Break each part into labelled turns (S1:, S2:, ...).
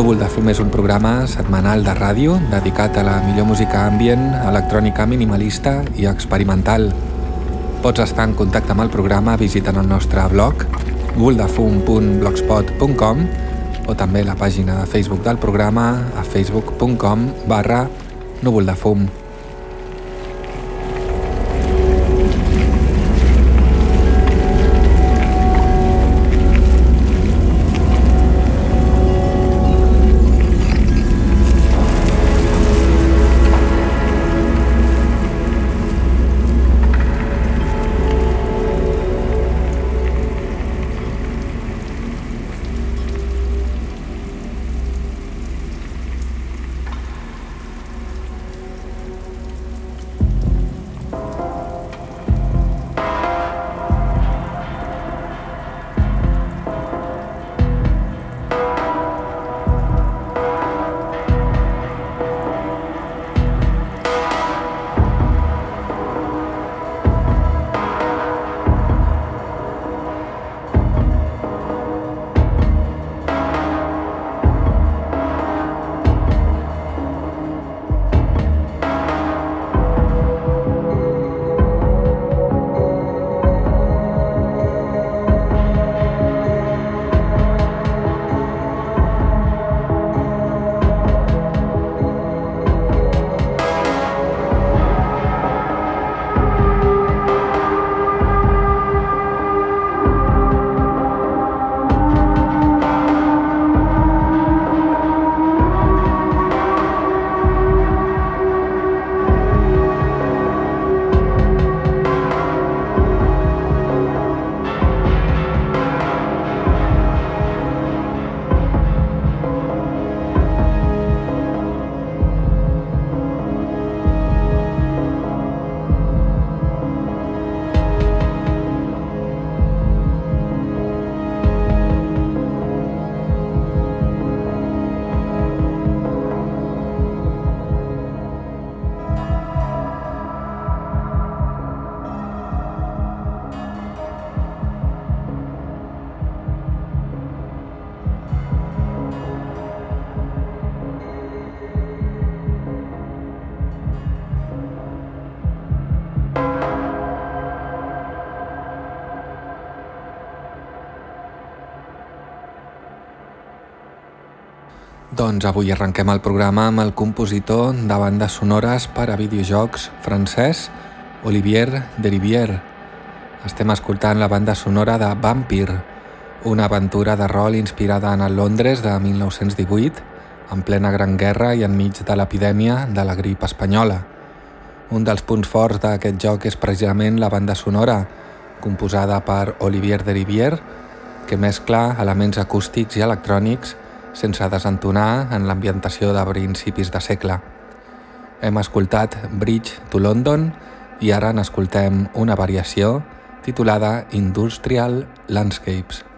S1: Núvol de Fum és un programa setmanal de ràdio dedicat a la millor música ambient, electrònica minimalista i experimental. Pots estar en contacte amb el programa visitant el nostre blog guldafum.blogspot.com o també la pàgina de Facebook del programa a facebook.com barra núvoldefum. Doncs avui arrenquem el programa amb el compositor de bandes sonores per a videojocs francès Olivier Derivière. Estem escoltant la banda sonora de Vampire, una aventura de rol inspirada en el Londres de 1918, en plena Gran Guerra i enmig de l'epidèmia de la grip espanyola. Un dels punts forts d'aquest joc és precisament la banda sonora, composada per Olivier Derivière, que mescla elements acústics i electrònics sense desentonar en l'ambientació de principis de segle. Hem escoltat Bridge to London i ara n'escoltem una variació titulada Industrial Landscapes.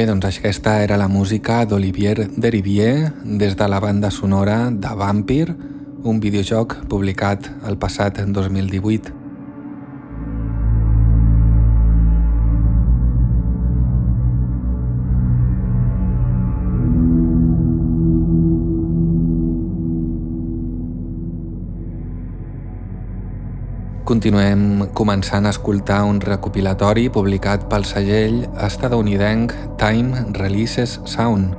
S1: Bé, doncs aquesta era la música d'Olivier Derivier des de la banda sonora de Vampir, un videojoc publicat el passat 2018. Continuem començant a escoltar un recopilatori publicat pel segell estadounidenc Time Releases Sound.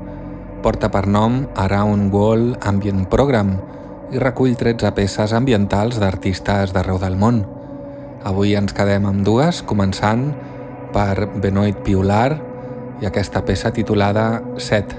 S1: Porta per nom Around World Ambient Program i recull 13 peces ambientals d'artistes d'arreu del món. Avui ens quedem amb dues, començant per Benoit Piular i aquesta peça titulada Set.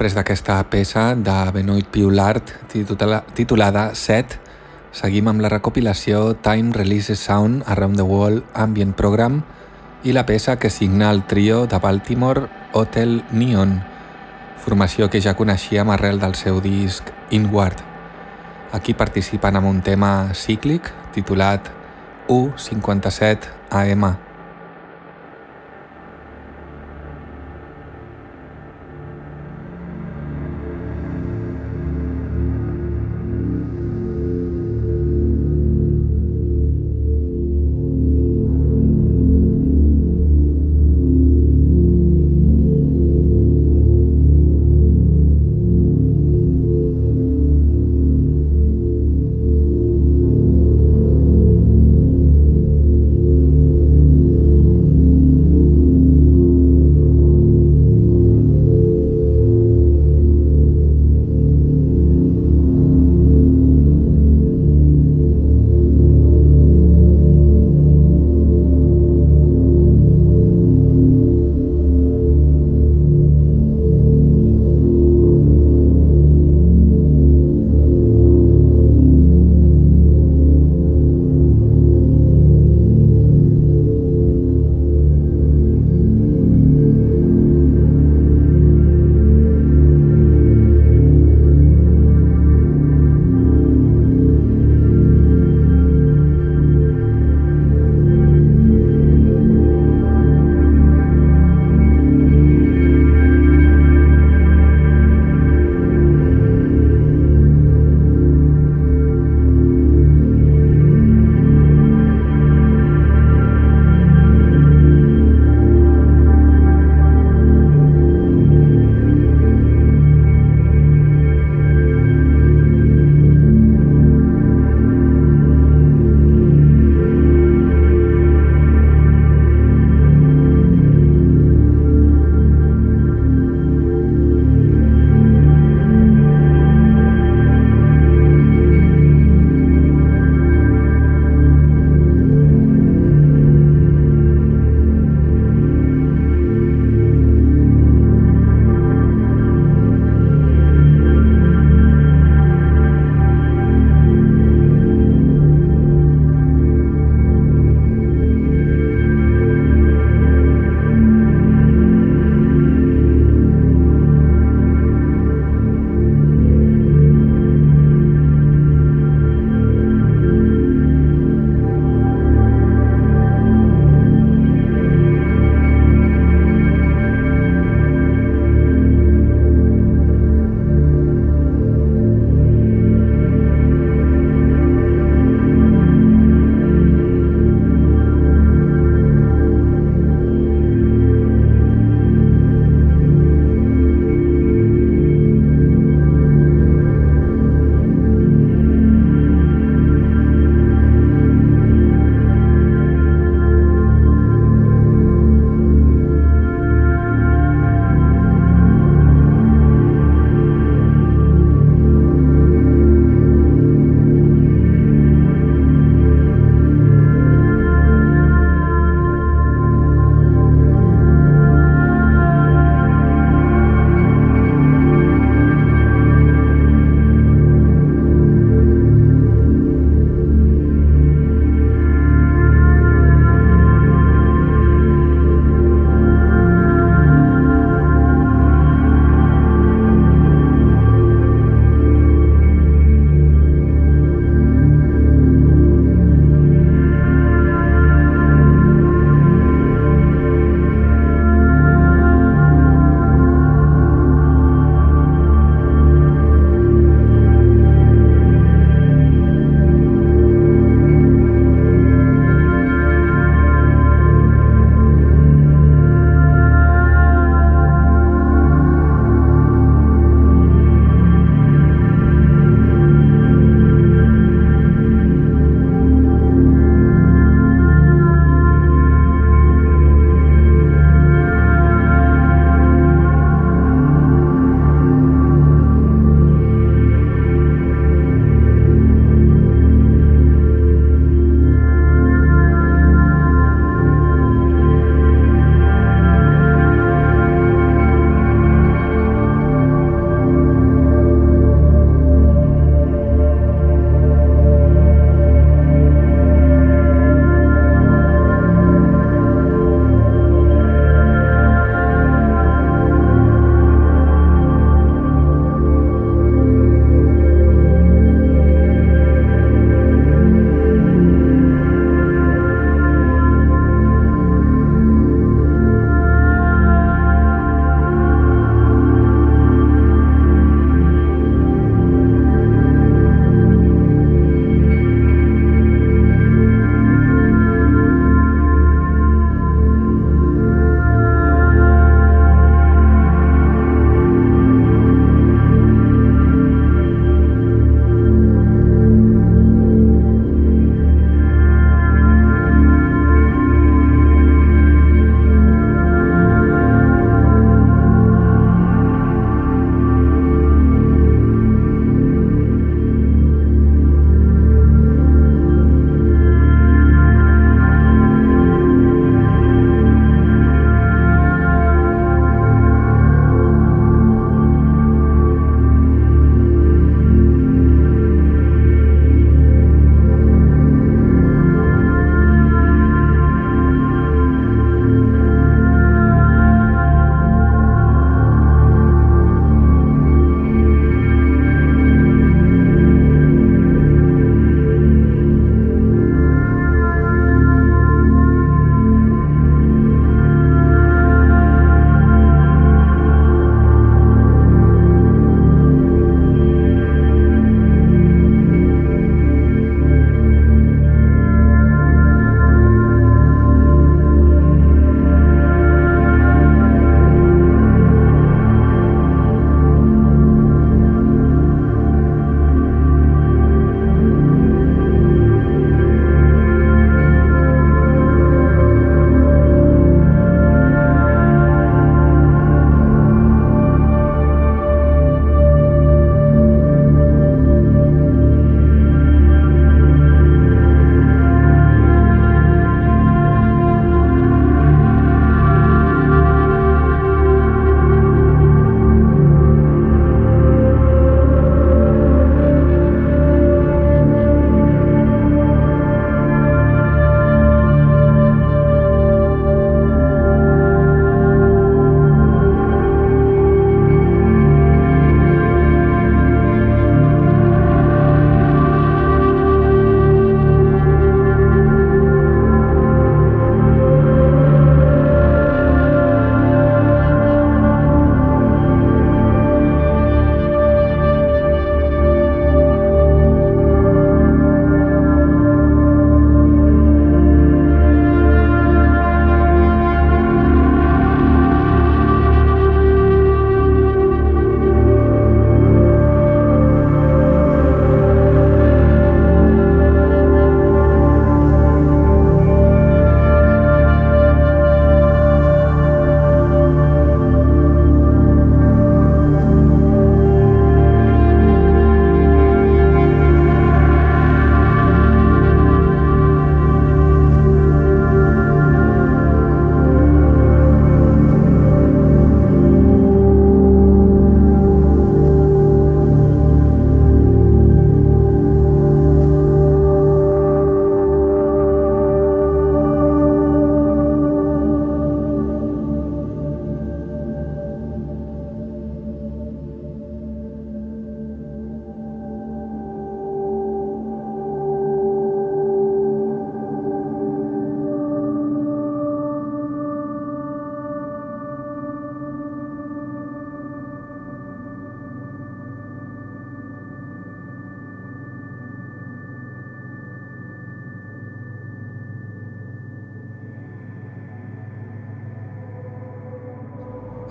S1: Després d'aquesta peça de Benoit Piulart titulada Set, seguim amb la recopilació Time Releases Sound Around the World Ambient Program i la peça que signa el trio de Baltimore Hotel Neon, formació que ja coneixíem arrel del seu disc Inward. Aquí participen amb un tema cíclic titulat U57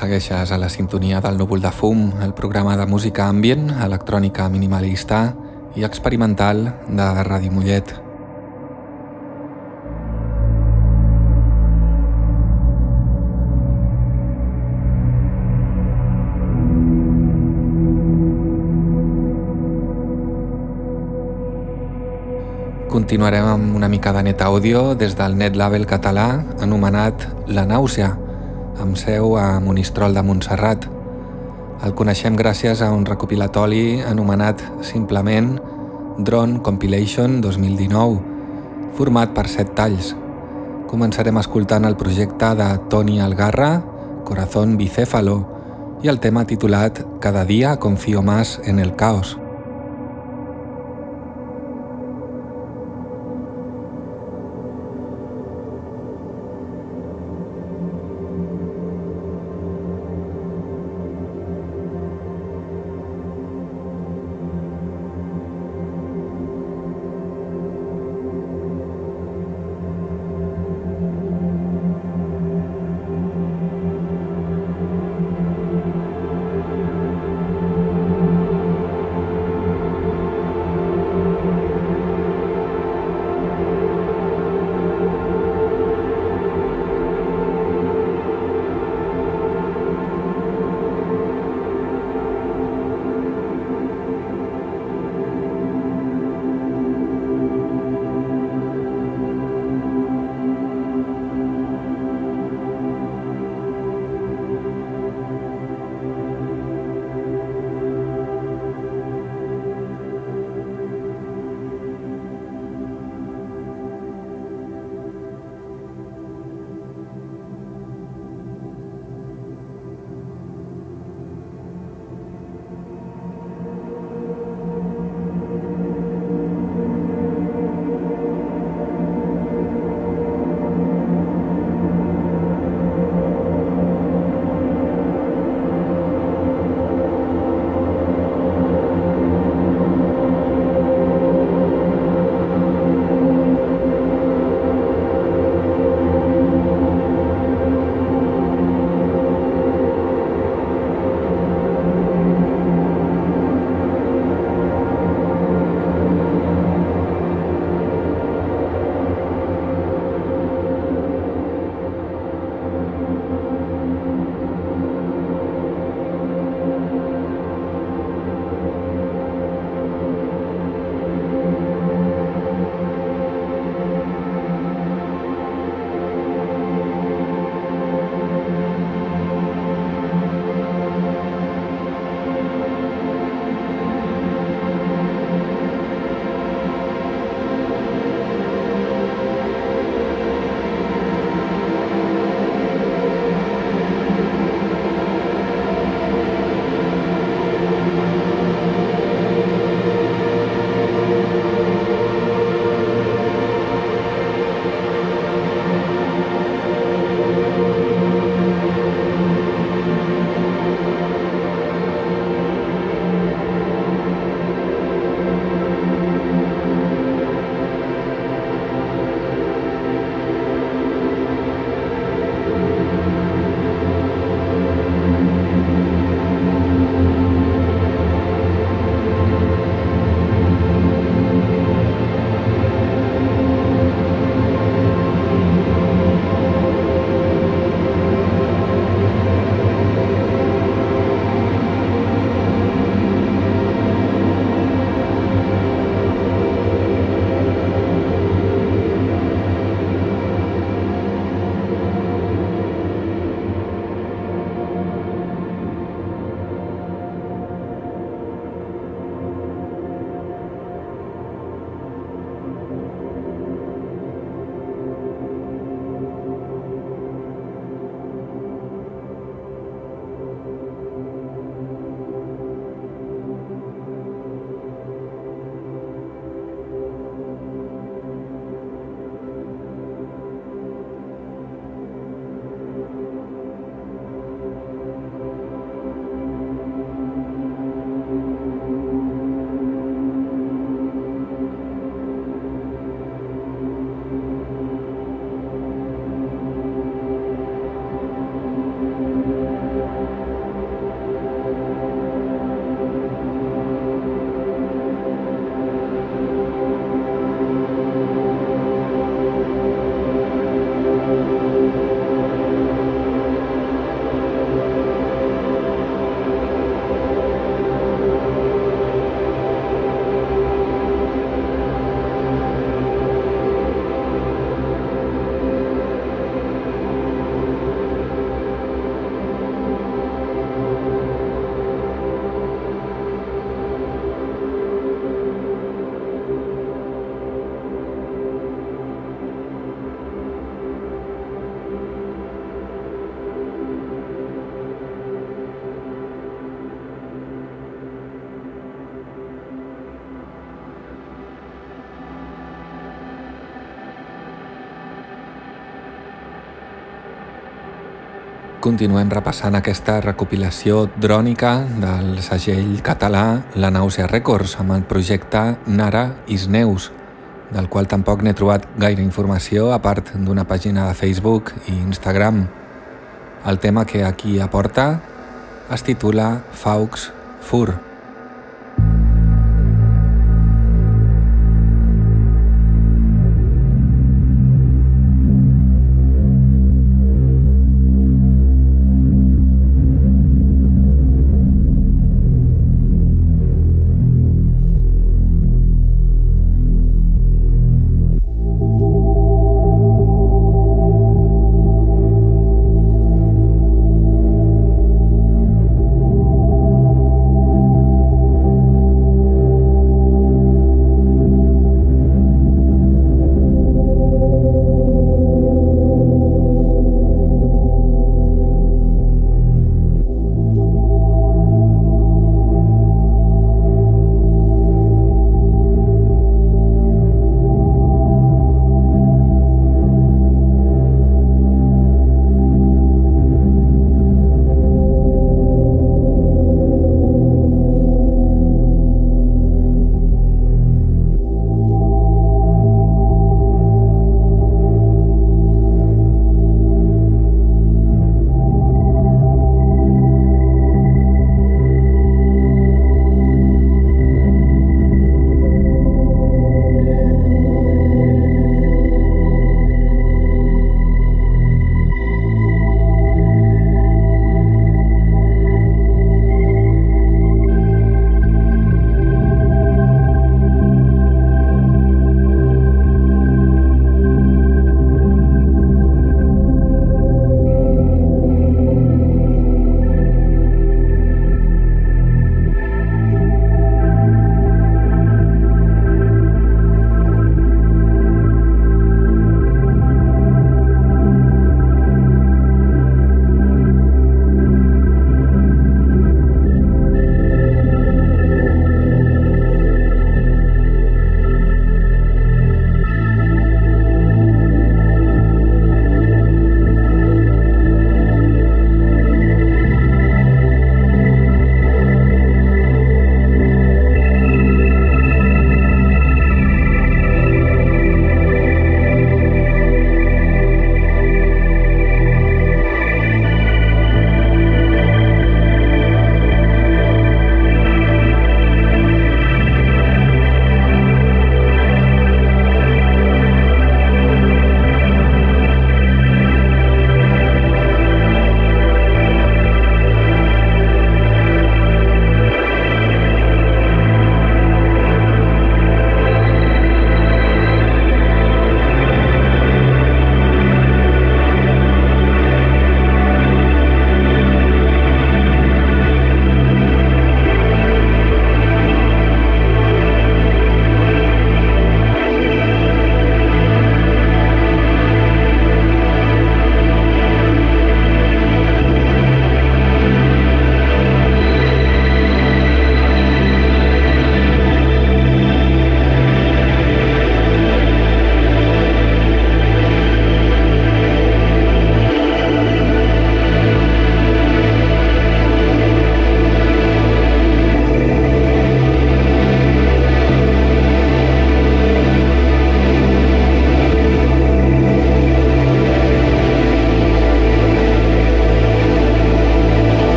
S1: Segueixes a la sintonia del núvol de fum, el programa de música ambient, electrònica minimalista i experimental de Ràdio Mollet. Continuarem amb una mica de net àudio des del net label català anomenat La Nàusea, amb seu a Monistrol de Montserrat. El coneixem gràcies a un recopilatori anomenat simplement Drone Compilation 2019, format per set talls. Començarem escoltant el projecte de Toni Algarra, Corazón Bicéfalo, i el tema titulat Cada dia confío más en el caos. Continuem repassant aquesta recopilació drònica del segell català La Nàusea Records amb el projecte Nara Isneus, del qual tampoc n'he trobat gaire informació a part d'una pàgina de Facebook i Instagram. El tema que aquí aporta es titula Faux Fur.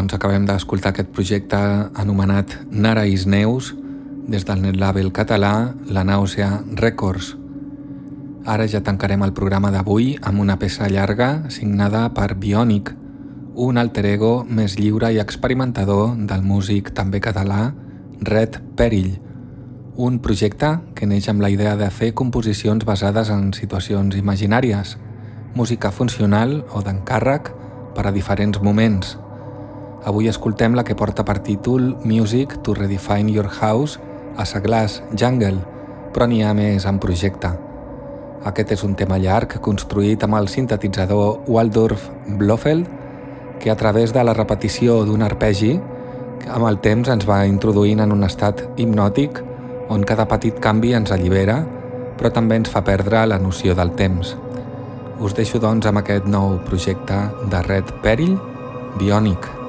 S1: Doncs acabem d'escoltar aquest projecte anomenat Nara is Neus des del net label català La Nàusea Records. Ara ja tancarem el programa d'avui amb una peça llarga signada per Bionic, un alter ego més lliure i experimentador del músic també català Red Perill, un projecte que neix amb la idea de fer composicions basades en situacions imaginàries, música funcional o d'encàrrec per a diferents moments, Avui escoltem la que porta per títol Music to Redefine Your House a Saglass Jungle, però n'hi ha més en projecte. Aquest és un tema llarg construït amb el sintetitzador Waldorf Blofeld, que a través de la repetició d'un arpegi, amb el temps ens va introduint en un estat hipnòtic on cada petit canvi ens allibera, però també ens fa perdre la noció del temps. Us deixo doncs amb aquest nou projecte de Red Perill, Bionic.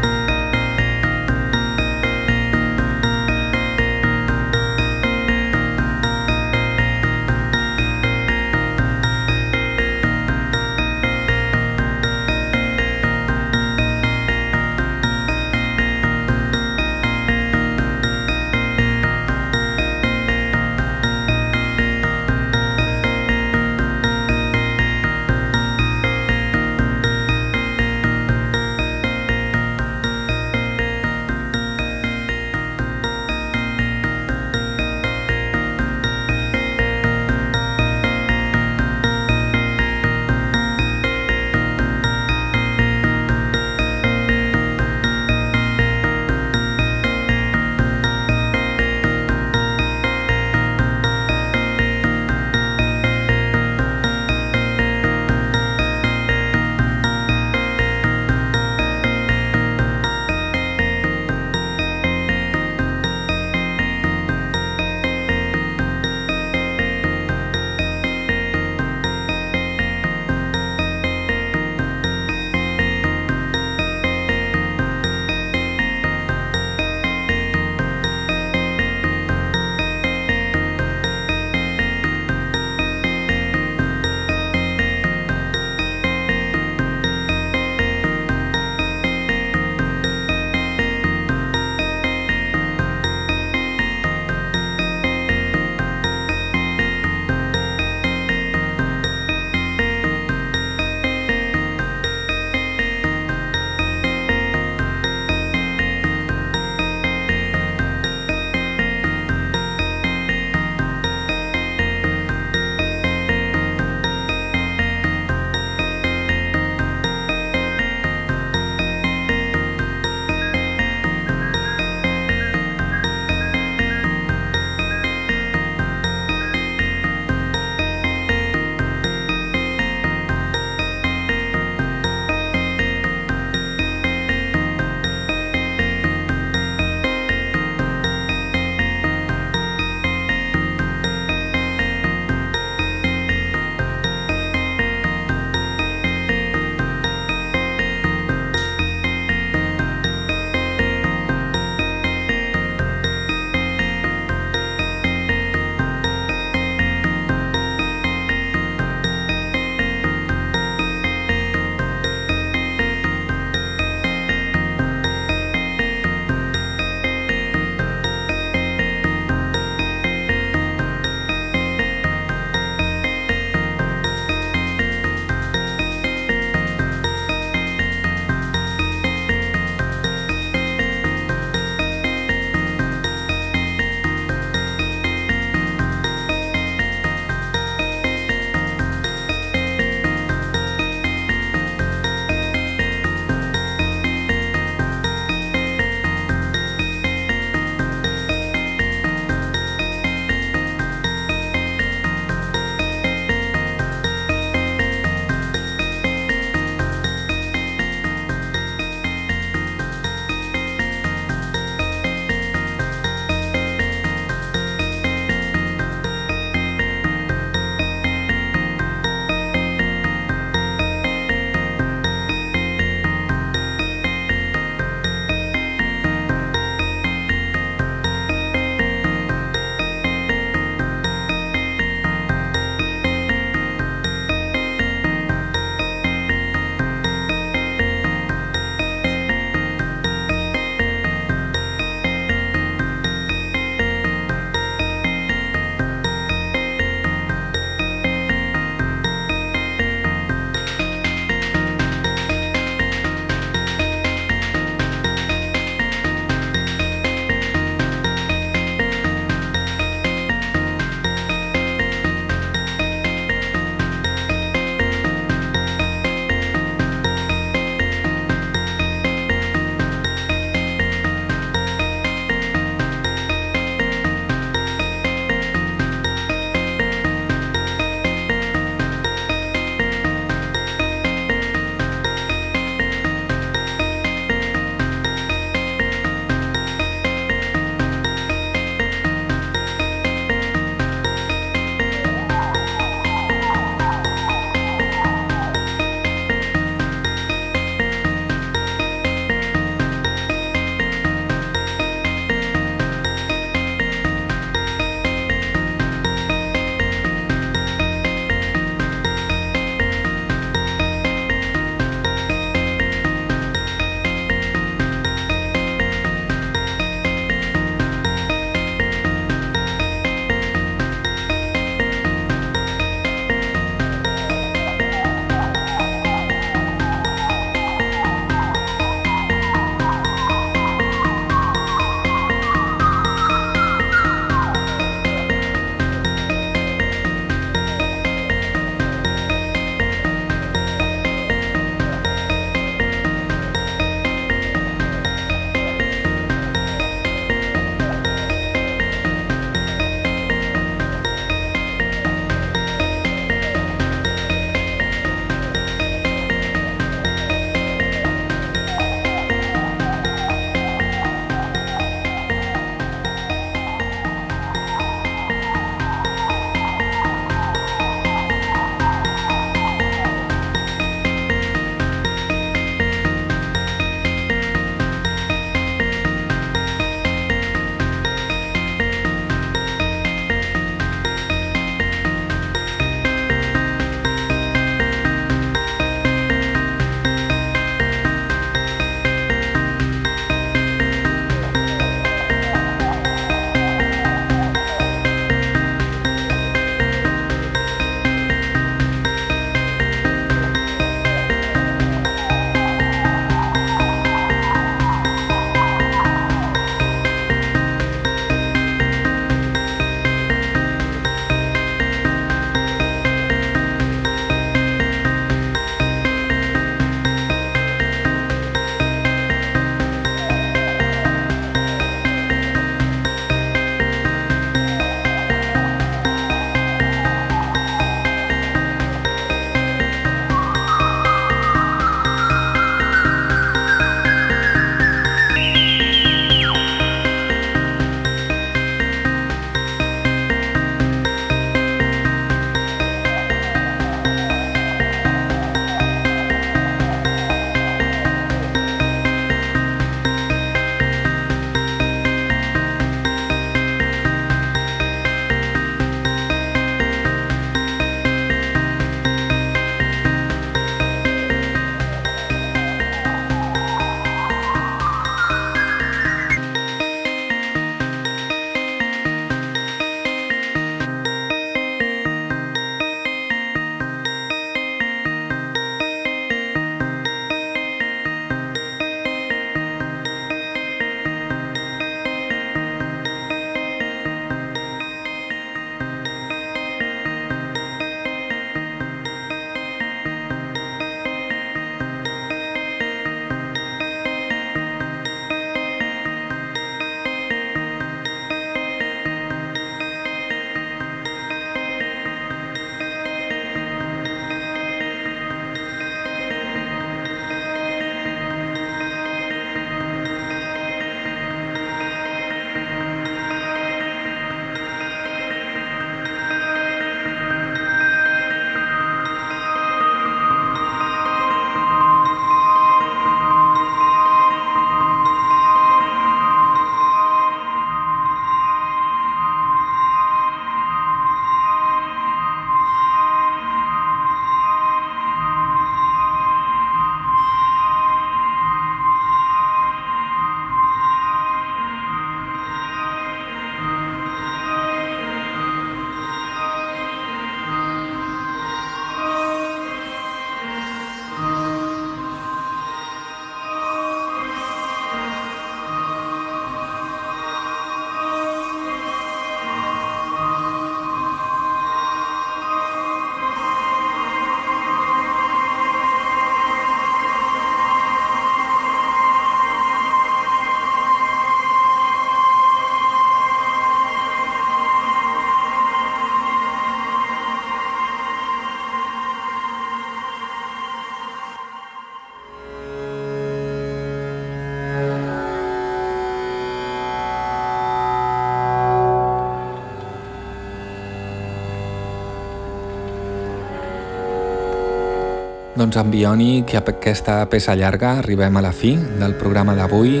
S1: Doncs amb Bionic i aquesta peça llarga arribem a la fi del programa d'avui,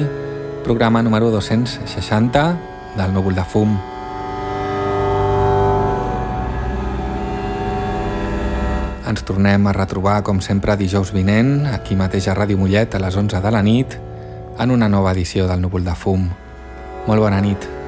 S1: programa número 260 del Núvol de Fum. Ens tornem a retrobar, com sempre, dijous vinent, aquí mateix a Ràdio Mollet, a les 11 de la nit, en una nova edició del Núvol de Fum. Molt bona nit.